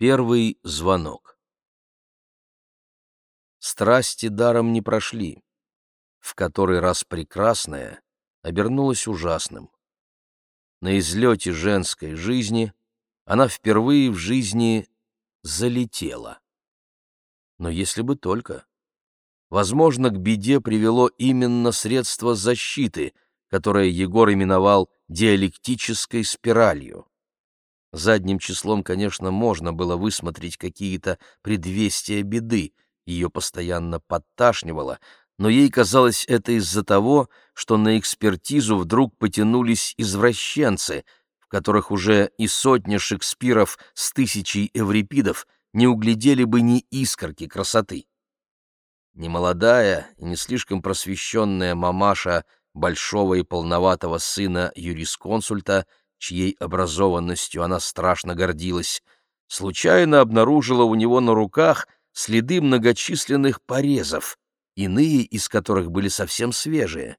Первый звонок. Страсти даром не прошли. В который раз прекрасное обернулось ужасным. На излете женской жизни она впервые в жизни залетела. Но если бы только. Возможно, к беде привело именно средство защиты, которое Егор именовал диалектической спиралью. Задним числом, конечно, можно было высмотреть какие-то предвестия беды, ее постоянно подташнивало, но ей казалось это из-за того, что на экспертизу вдруг потянулись извращенцы, в которых уже и сотня Шекспиров с тысячей Эврипидов не углядели бы ни искорки красоты. Немолодая и не слишком просвещенная мамаша большого и полноватого сына юрисконсульта — чьей образованностью она страшно гордилась, случайно обнаружила у него на руках следы многочисленных порезов, иные из которых были совсем свежие.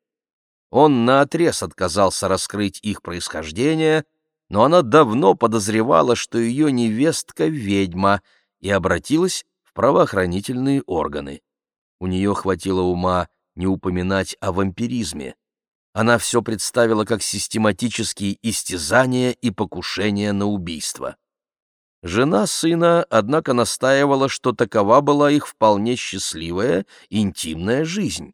Он наотрез отказался раскрыть их происхождение, но она давно подозревала, что ее невестка — ведьма, и обратилась в правоохранительные органы. У нее хватило ума не упоминать о вампиризме она все представила как систематические истязания и покушения на убийство. Жена сына, однако, настаивала, что такова была их вполне счастливая, интимная жизнь.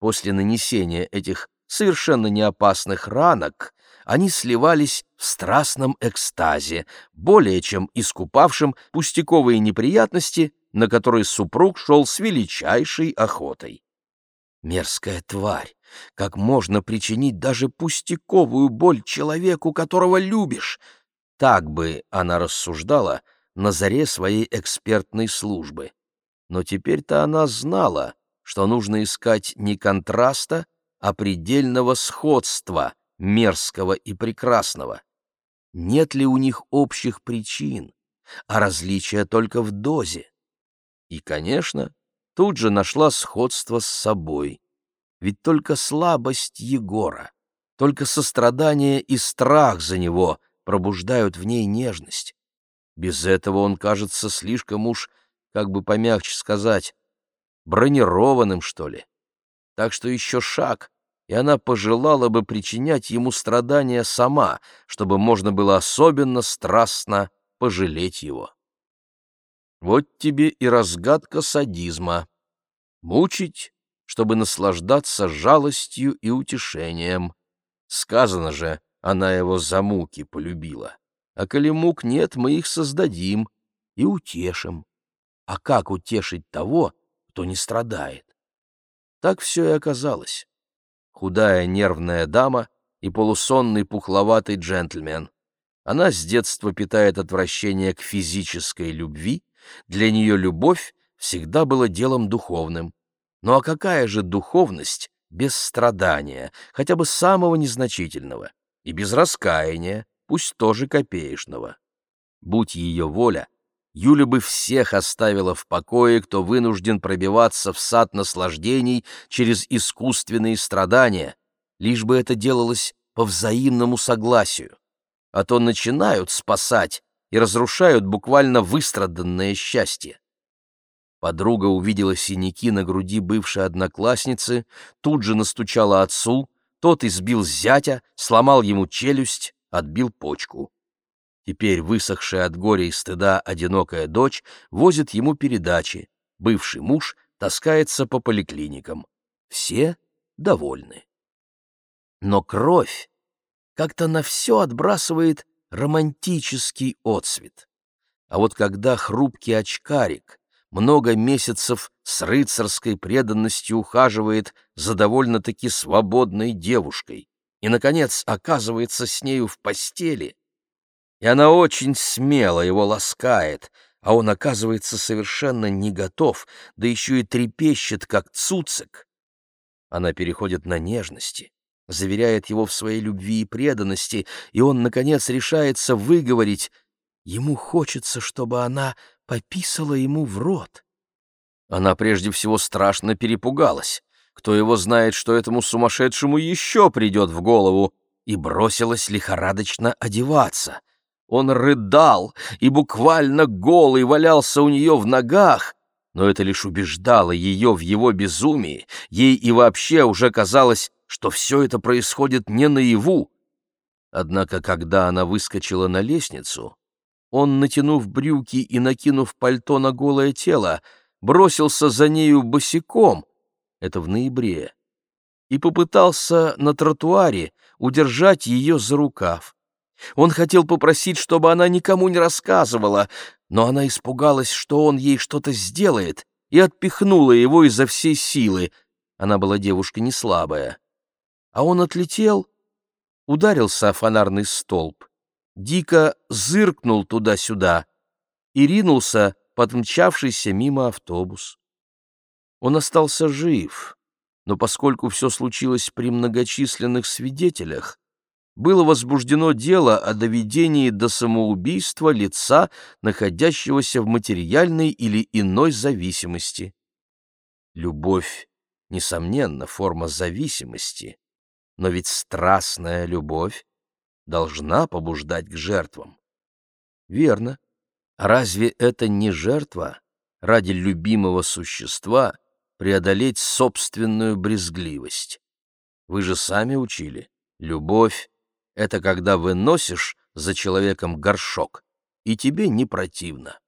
После нанесения этих совершенно неопасных ранок они сливались в страстном экстазе, более чем искупавшим пустяковые неприятности, на которые супруг шел с величайшей охотой. Мерзкая тварь! Как можно причинить даже пустяковую боль человеку, которого любишь? Так бы она рассуждала на заре своей экспертной службы. Но теперь-то она знала, что нужно искать не контраста, а предельного сходства мерзкого и прекрасного. Нет ли у них общих причин, а различия только в дозе? И, конечно, тут же нашла сходство с собой. Ведь только слабость Егора, только сострадание и страх за него пробуждают в ней нежность. Без этого он кажется слишком уж, как бы помягче сказать, бронированным, что ли. Так что еще шаг, и она пожелала бы причинять ему страдания сама, чтобы можно было особенно страстно пожалеть его. Вот тебе и разгадка садизма. Мучить, чтобы наслаждаться жалостью и утешением. Сказано же, она его за муки полюбила. А коли мук нет, мы их создадим и утешим. А как утешить того, кто не страдает? Так все и оказалось. Худая нервная дама и полусонный пухловатый джентльмен. Она с детства питает отвращение к физической любви, для нее любовь всегда была делом духовным. Ну а какая же духовность без страдания, хотя бы самого незначительного, и без раскаяния, пусть тоже копеечного? Будь ее воля, Юля бы всех оставила в покое, кто вынужден пробиваться в сад наслаждений через искусственные страдания, лишь бы это делалось по взаимному согласию а то начинают спасать и разрушают буквально выстраданное счастье. Подруга увидела синяки на груди бывшей одноклассницы, тут же настучала отцу, тот избил зятя, сломал ему челюсть, отбил почку. Теперь высохшая от горя и стыда одинокая дочь возит ему передачи, бывший муж таскается по поликлиникам. Все довольны. Но кровь как-то на все отбрасывает романтический отсвет. А вот когда хрупкий очкарик много месяцев с рыцарской преданностью ухаживает за довольно-таки свободной девушкой и, наконец, оказывается с нею в постели, и она очень смело его ласкает, а он оказывается совершенно не готов, да еще и трепещет, как цуцик, она переходит на нежности, заверяет его в своей любви и преданности, и он, наконец, решается выговорить. Ему хочется, чтобы она пописала ему в рот. Она прежде всего страшно перепугалась. Кто его знает, что этому сумасшедшему еще придет в голову, и бросилась лихорадочно одеваться. Он рыдал и буквально голый валялся у нее в ногах, но это лишь убеждало ее в его безумии, ей и вообще уже казалось, что все это происходит не наяву. Однако, когда она выскочила на лестницу, он, натянув брюки и накинув пальто на голое тело, бросился за нею босиком, это в ноябре, и попытался на тротуаре удержать ее за рукав. Он хотел попросить, чтобы она никому не рассказывала, но она испугалась, что он ей что-то сделает, и отпихнула его изо всей силы. Она была девушка не слабая. А он отлетел, ударился о фонарный столб, дико зыркнул туда-сюда и ринулся под мчавшийся мимо автобус. Он остался жив, но поскольку все случилось при многочисленных свидетелях, было возбуждено дело о доведении до самоубийства лица, находящегося в материальной или иной зависимости. Любовь, несомненно, форма зависимости, но ведь страстная любовь должна побуждать к жертвам. Верно. Разве это не жертва ради любимого существа преодолеть собственную брезгливость? Вы же сами учили. Любовь — это когда выносишь за человеком горшок, и тебе не противно.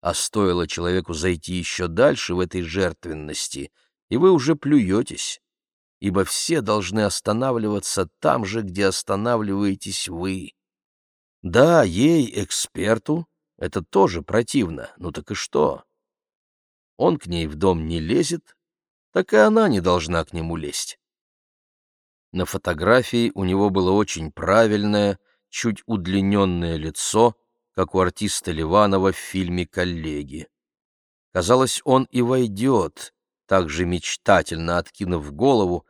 А стоило человеку зайти еще дальше в этой жертвенности, и вы уже плюетесь ибо все должны останавливаться там же, где останавливаетесь вы. Да, ей, эксперту, это тоже противно, ну так и что? Он к ней в дом не лезет, так и она не должна к нему лезть. На фотографии у него было очень правильное, чуть удлиненное лицо, как у артиста Ливанова в фильме «Коллеги». Казалось, он и войдет, так же мечтательно откинув голову,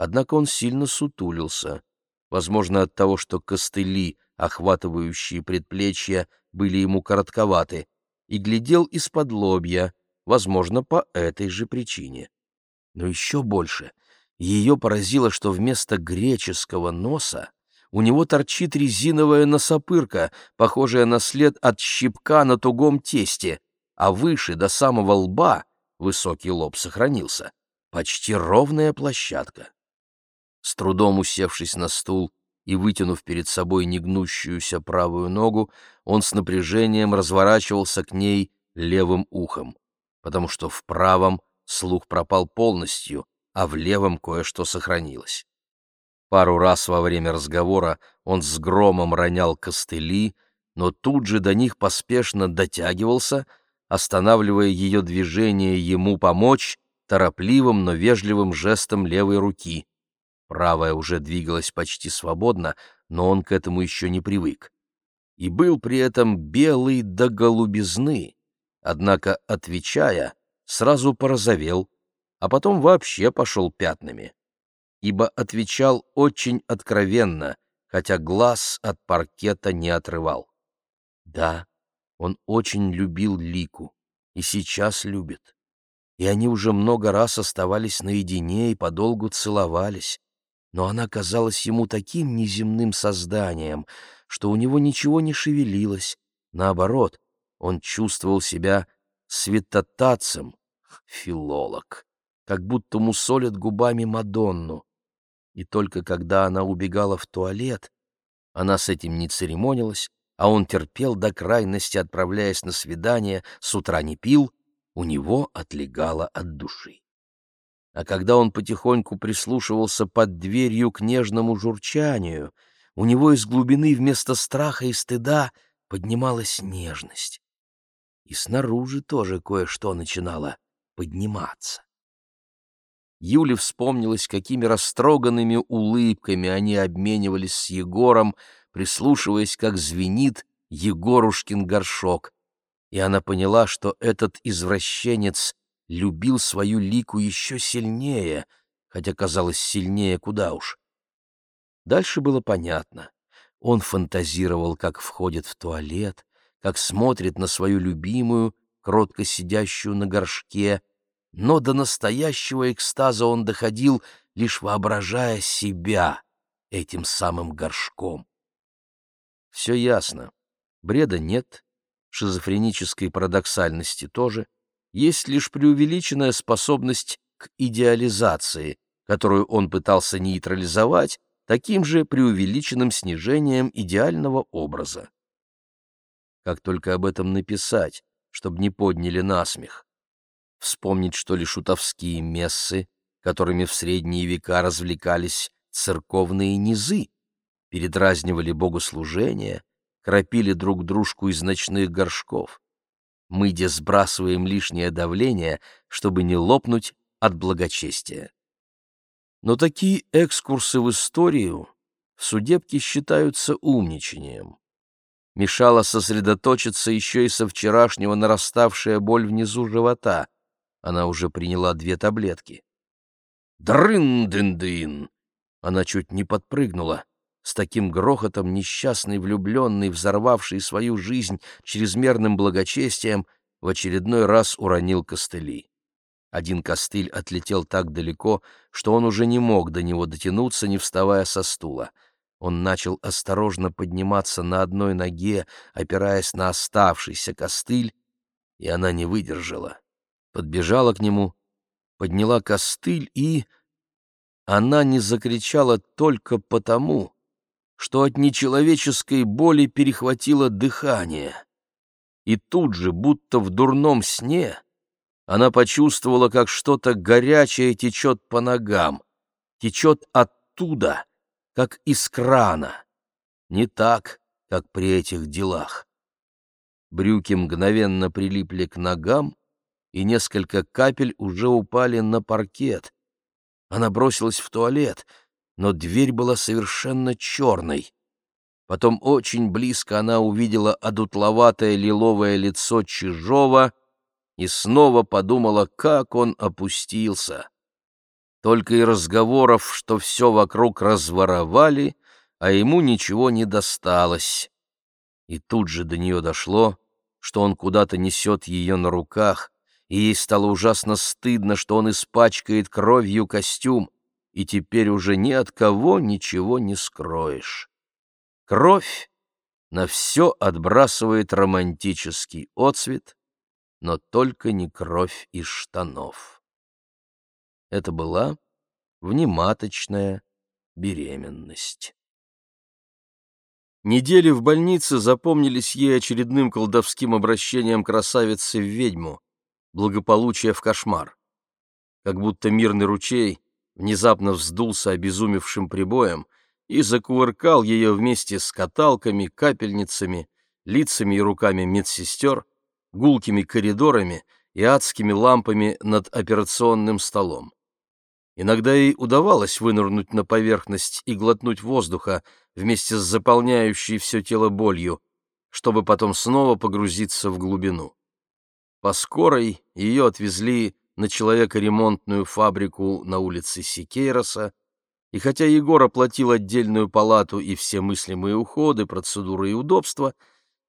Однако он сильно сутулился, возможно, от того, что костыли, охватывающие предплечья, были ему коротковаты, и глядел из-под лобья, возможно, по этой же причине. Но еще больше ее поразило, что вместо греческого носа у него торчит резиновая носопырка, похожая на след от щипка на тугом тесте, а выше, до самого лба, высокий лоб сохранился, почти ровная площадка. С трудом усевшись на стул и вытянув перед собой негнущуюся правую ногу, он с напряжением разворачивался к ней левым ухом, потому что в правом слух пропал полностью, а в левом кое-что сохранилось. Пару раз во время разговора он с громом ронял костыли, но тут же до них поспешно дотягивался, останавливая ее движение ему помочь торопливым, но вежливым жестом левой руки. Правая уже двигалась почти свободно, но он к этому еще не привык. И был при этом белый до голубизны, однако, отвечая, сразу порозовел, а потом вообще пошел пятнами. Ибо отвечал очень откровенно, хотя глаз от паркета не отрывал. Да, он очень любил Лику и сейчас любит. И они уже много раз оставались наедине и подолгу целовались но она казалась ему таким неземным созданием, что у него ничего не шевелилось. Наоборот, он чувствовал себя святотатцем, филолог, как будто мусолят губами Мадонну. И только когда она убегала в туалет, она с этим не церемонилась, а он терпел до крайности, отправляясь на свидание, с утра не пил, у него отлегало от души а когда он потихоньку прислушивался под дверью к нежному журчанию, у него из глубины вместо страха и стыда поднималась нежность. И снаружи тоже кое-что начинало подниматься. Юле вспомнилось, какими растроганными улыбками они обменивались с Егором, прислушиваясь, как звенит Егорушкин горшок, и она поняла, что этот извращенец любил свою лику еще сильнее, хотя казалось сильнее куда уж. Дальше было понятно. Он фантазировал, как входит в туалет, как смотрит на свою любимую, кротко сидящую на горшке, но до настоящего экстаза он доходил, лишь воображая себя этим самым горшком. Все ясно. Бреда нет, шизофренической парадоксальности тоже. Есть лишь преувеличенная способность к идеализации, которую он пытался нейтрализовать таким же преувеличенным снижением идеального образа. Как только об этом написать, чтобы не подняли насмех? Вспомнить, что ли, шутовские мессы, которыми в средние века развлекались церковные низы, передразнивали богослужения, кропили друг дружку из ночных горшков. Мы где сбрасываем лишнее давление, чтобы не лопнуть от благочестия. Но такие экскурсы в историю в судебке считаются умничанием. Мешала сосредоточиться еще и со вчерашнего нараставшая боль внизу живота. Она уже приняла две таблетки. Дрын-дын-дын! Она чуть не подпрыгнула. С таким грохотом несчастный влюбленный, взорвавший свою жизнь чрезмерным благочестием, в очередной раз уронил костыли. Один костыль отлетел так далеко, что он уже не мог до него дотянуться, не вставая со стула. Он начал осторожно подниматься на одной ноге, опираясь на оставшийся костыль, и она не выдержала. Подбежала к нему, подняла костыль и... Она не закричала только потому, что от нечеловеческой боли перехватило дыхание. И тут же, будто в дурном сне, она почувствовала, как что-то горячее течет по ногам, течет оттуда, как из крана. Не так, как при этих делах. Брюки мгновенно прилипли к ногам, и несколько капель уже упали на паркет. Она бросилась в туалет, но дверь была совершенно черной. Потом очень близко она увидела одутловатое лиловое лицо Чижова и снова подумала, как он опустился. Только и разговоров, что все вокруг разворовали, а ему ничего не досталось. И тут же до нее дошло, что он куда-то несет ее на руках, и ей стало ужасно стыдно, что он испачкает кровью костюм, и теперь уже ни от кого ничего не скроешь. Кровь на все отбрасывает романтический отцвет, но только не кровь из штанов. Это была внематочная беременность. Недели в больнице запомнились ей очередным колдовским обращением красавицы в ведьму, благополучие в кошмар. Как будто мирный ручей внезапно вздулся обезумевшим прибоем и закувыркал ее вместе с каталками, капельницами, лицами и руками медсестер, гулкими коридорами и адскими лампами над операционным столом. Иногда ей удавалось вынырнуть на поверхность и глотнуть воздуха вместе с заполняющей все тело болью, чтобы потом снова погрузиться в глубину. По скорой ее отвезли на человекоремонтную фабрику на улице Сикейроса, и хотя Егор оплатил отдельную палату и все мыслимые уходы, процедуры и удобства,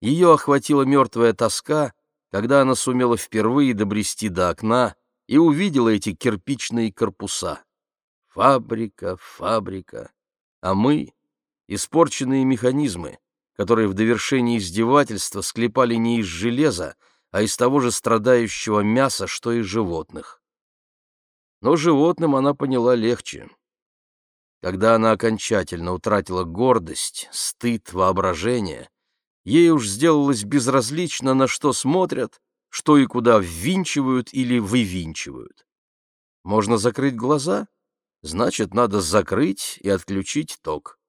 ее охватила мертвая тоска когда она сумела впервые добрести до окна и увидела эти кирпичные корпуса. Фабрика, фабрика. А мы — испорченные механизмы, которые в довершении издевательства склепали не из железа, а из того же страдающего мяса, что и животных. Но животным она поняла легче. Когда она окончательно утратила гордость, стыд, воображение — Ей уж сделалось безразлично, на что смотрят, что и куда ввинчивают или вывинчивают. Можно закрыть глаза? Значит, надо закрыть и отключить ток.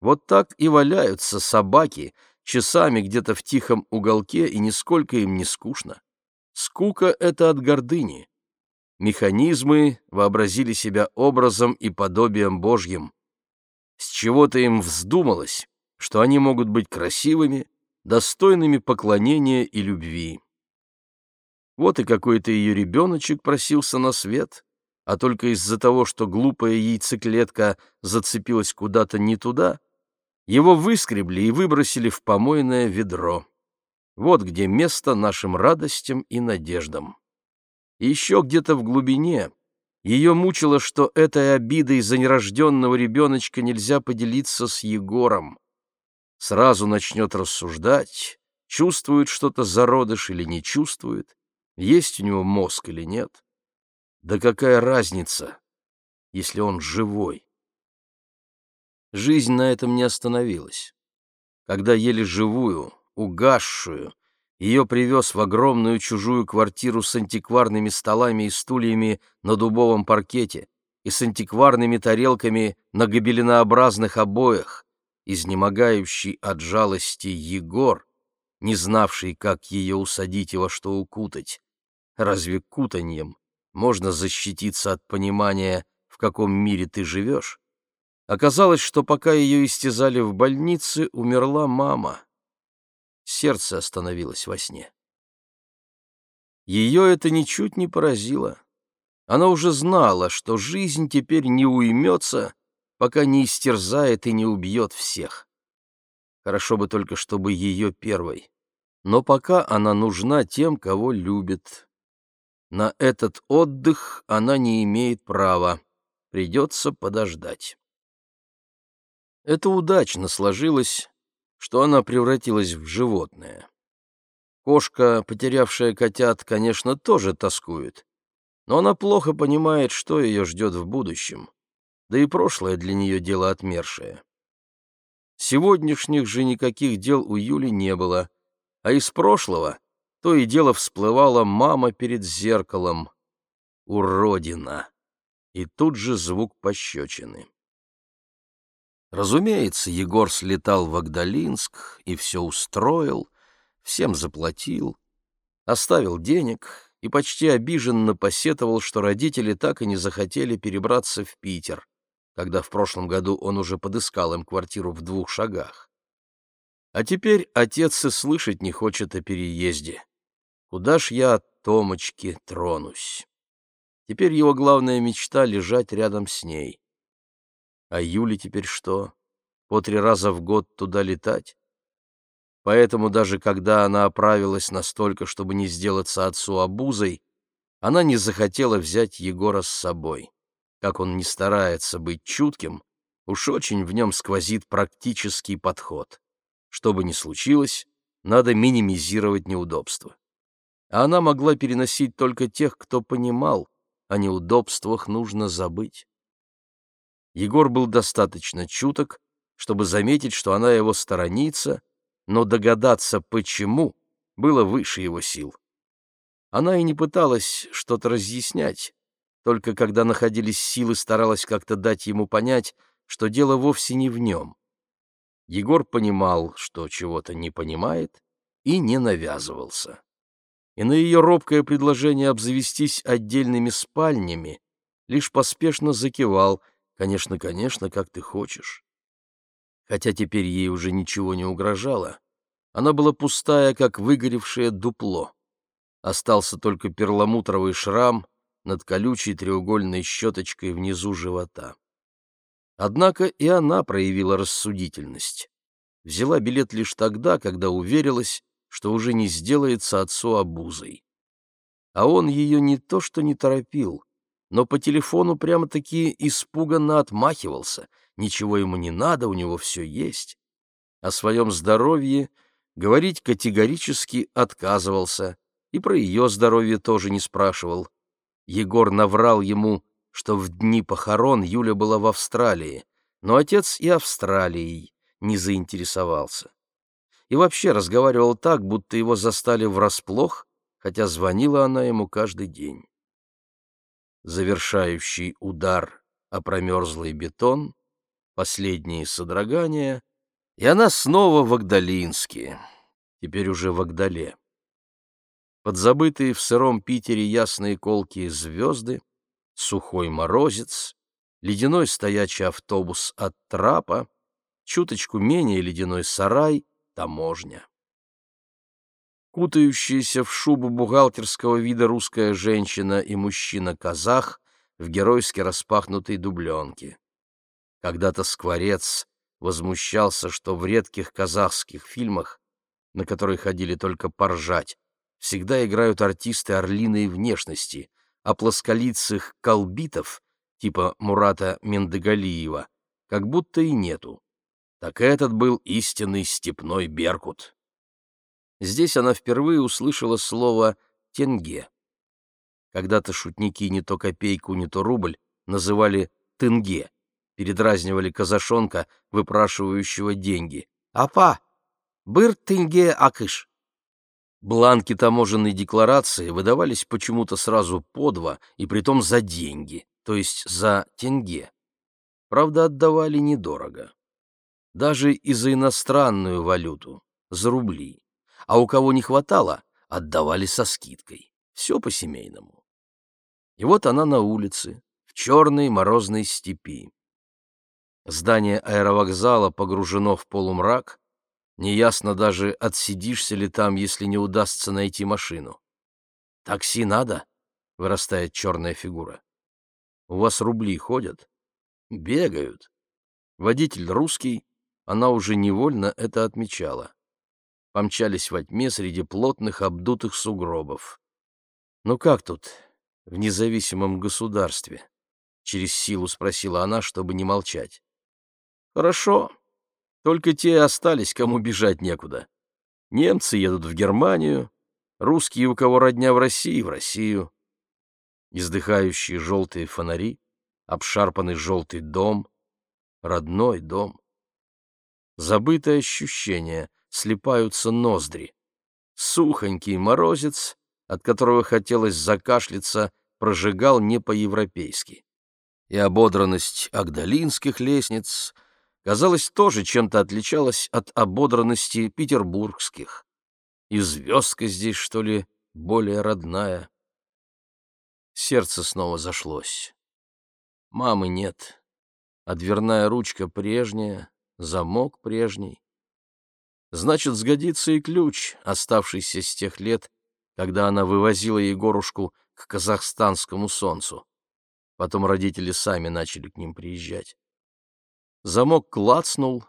Вот так и валяются собаки часами где-то в тихом уголке, и нисколько им не скучно. Скука — это от гордыни. Механизмы вообразили себя образом и подобием Божьим. С чего-то им вздумалось, что они могут быть красивыми, достойными поклонения и любви. Вот и какой-то ее ребеночек просился на свет, а только из-за того, что глупая яйцеклетка зацепилась куда-то не туда, его выскребли и выбросили в помойное ведро. Вот где место нашим радостям и надеждам. Еще где-то в глубине ее мучило, что этой обидой за нерожденного ребеночка нельзя поделиться с Егором сразу начнет рассуждать, чувствует что-то зародыш или не чувствует, есть у него мозг или нет. Да какая разница, если он живой? Жизнь на этом не остановилась. Когда еле живую, угасшую, ее привез в огромную чужую квартиру с антикварными столами и стульями на дубовом паркете и с антикварными тарелками на гобеленообразных обоях, изнемогающий от жалости Егор, не знавший, как ее усадить и во что укутать. Разве кутаньем можно защититься от понимания, в каком мире ты живешь? Оказалось, что пока ее истязали в больнице, умерла мама. Сердце остановилось во сне. Ее это ничуть не поразило. Она уже знала, что жизнь теперь не уймется, пока не истерзает и не убьет всех. Хорошо бы только, чтобы ее первой. Но пока она нужна тем, кого любит. На этот отдых она не имеет права. Придется подождать. Это удачно сложилось, что она превратилась в животное. Кошка, потерявшая котят, конечно, тоже тоскует, но она плохо понимает, что ее ждет в будущем да и прошлое для нее дело отмершее. Сегодняшних же никаких дел у Юли не было, а из прошлого то и дело всплывала мама перед зеркалом. Уродина! И тут же звук пощечины. Разумеется, Егор слетал в Агдалинск и все устроил, всем заплатил, оставил денег и почти обиженно посетовал, что родители так и не захотели перебраться в Питер когда в прошлом году он уже подыскал им квартиру в двух шагах. А теперь отец и слышать не хочет о переезде. Куда ж я от Томочки тронусь? Теперь его главная мечта — лежать рядом с ней. А Юле теперь что? По три раза в год туда летать? Поэтому даже когда она оправилась настолько, чтобы не сделаться отцу обузой, она не захотела взять Егора с собой. Как он не старается быть чутким, уж очень в нем сквозит практический подход. Что бы ни случилось, надо минимизировать неудобства. А она могла переносить только тех, кто понимал, о неудобствах нужно забыть. Егор был достаточно чуток, чтобы заметить, что она его сторонится, но догадаться, почему, было выше его сил. Она и не пыталась что-то разъяснять, только когда находились силы, старалась как-то дать ему понять, что дело вовсе не в нем. Егор понимал, что чего-то не понимает, и не навязывался. И на ее робкое предложение обзавестись отдельными спальнями лишь поспешно закивал «Конечно, конечно, как ты хочешь». Хотя теперь ей уже ничего не угрожало, она была пустая, как выгоревшее дупло. Остался только перламутровый шрам, над колючей треугольной щеточкой внизу живота. Однако и она проявила рассудительность. Взяла билет лишь тогда, когда уверилась, что уже не сделается отцу обузой. А он ее не то что не торопил, но по телефону прямо-таки испуганно отмахивался. Ничего ему не надо, у него все есть. О своем здоровье говорить категорически отказывался, и про ее здоровье тоже не спрашивал. Егор наврал ему, что в дни похорон Юля была в Австралии, но отец и Австралией не заинтересовался. И вообще разговаривал так, будто его застали врасплох, хотя звонила она ему каждый день. Завершающий удар о промерзлый бетон, последние содрогания, и она снова в Агдалинске, теперь уже в Агдале подзабытые в сыром Питере ясные колкие звезды, сухой морозец, ледяной стоячий автобус от трапа, чуточку менее ледяной сарай, таможня. Кутающаяся в шубу бухгалтерского вида русская женщина и мужчина-казах в геройски распахнутой дубленке. Когда-то Скворец возмущался, что в редких казахских фильмах, на которые ходили только поржать, всегда играют артисты орлиной внешности, а плосколицых колбитов, типа Мурата Мендегалиева, как будто и нету. так этот был истинный степной беркут. Здесь она впервые услышала слово «тенге». Когда-то шутники не то копейку, не то рубль называли «тынге», передразнивали казашонка, выпрашивающего деньги. «Апа, быр тынге акыш». Бланки таможенной декларации выдавались почему-то сразу по два, и притом за деньги, то есть за тенге. Правда, отдавали недорого. Даже и за иностранную валюту, за рубли. А у кого не хватало, отдавали со скидкой. Все по-семейному. И вот она на улице, в черной морозной степи. Здание аэровокзала погружено в полумрак, неясно даже, отсидишься ли там, если не удастся найти машину. «Такси надо?» — вырастает черная фигура. «У вас рубли ходят?» «Бегают». Водитель русский, она уже невольно это отмечала. Помчались во тьме среди плотных обдутых сугробов. «Ну как тут, в независимом государстве?» — через силу спросила она, чтобы не молчать. «Хорошо. Только те остались, кому бежать некуда. Немцы едут в Германию, русские, у кого родня в России, в Россию. Издыхающие желтые фонари, обшарпанный желтый дом, родной дом. Забытое ощущение, слепаются ноздри. Сухонький морозец, от которого хотелось закашляться, прожигал не по-европейски. И ободранность агдалинских лестниц, казалось, тоже чем-то отличалась от ободранности петербургских. И звездка здесь, что ли, более родная. Сердце снова зашлось. Мамы нет, а дверная ручка прежняя, замок прежний. Значит, сгодится и ключ, оставшийся с тех лет, когда она вывозила Егорушку к казахстанскому солнцу. Потом родители сами начали к ним приезжать. Замок клацнул,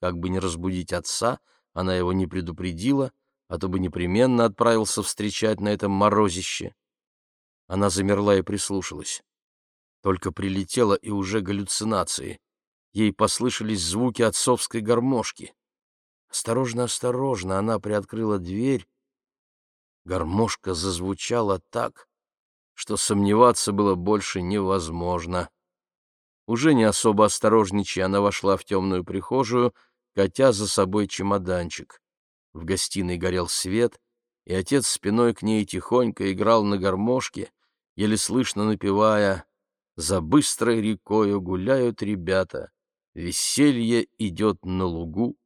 как бы не разбудить отца, она его не предупредила, а то бы непременно отправился встречать на этом морозище. Она замерла и прислушалась. Только прилетела и уже галлюцинации ей послышались звуки отцовской гармошки. Осторожно, осторожно она приоткрыла дверь. Гармошка зазвучала так, что сомневаться было больше невозможно. Уже не особо осторожничая, она вошла в темную прихожую, катя за собой чемоданчик. В гостиной горел свет, и отец спиной к ней тихонько играл на гармошке, еле слышно напевая «За быстрой рекою гуляют ребята, веселье идет на лугу,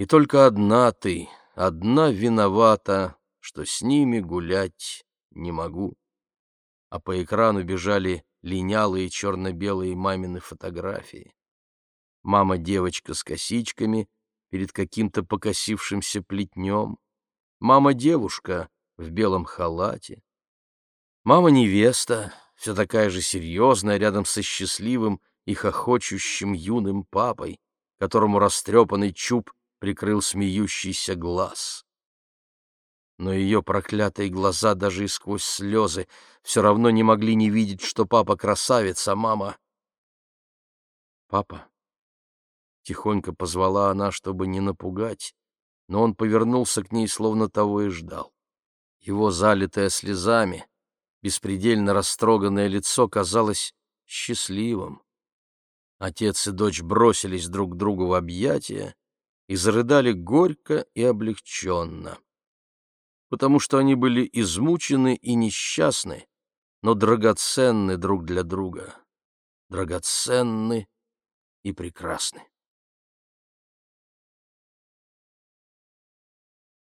и только одна ты, одна виновата, что с ними гулять не могу. А по экрану бежали линялые черно-белые мамины фотографии. Мама-девочка с косичками перед каким-то покосившимся плетнем. Мама-девушка в белом халате. Мама-невеста, все такая же серьезная, рядом со счастливым, и хохочущим юным папой, которому растрепанный чуб прикрыл смеющийся глаз. Но ее проклятые глаза даже и сквозь слезы все равно не могли не видеть, что папа красавец, а мама... «Папа!» — тихонько позвала она, чтобы не напугать, но он повернулся к ней, словно того и ждал. Его залитое слезами, беспредельно растроганное лицо казалось счастливым. Отец и дочь бросились друг к другу в объятия и зарыдали горько и облегченно, потому что они были измучены и несчастны, но драгоценны друг для друга, драгоценны и прекрасны.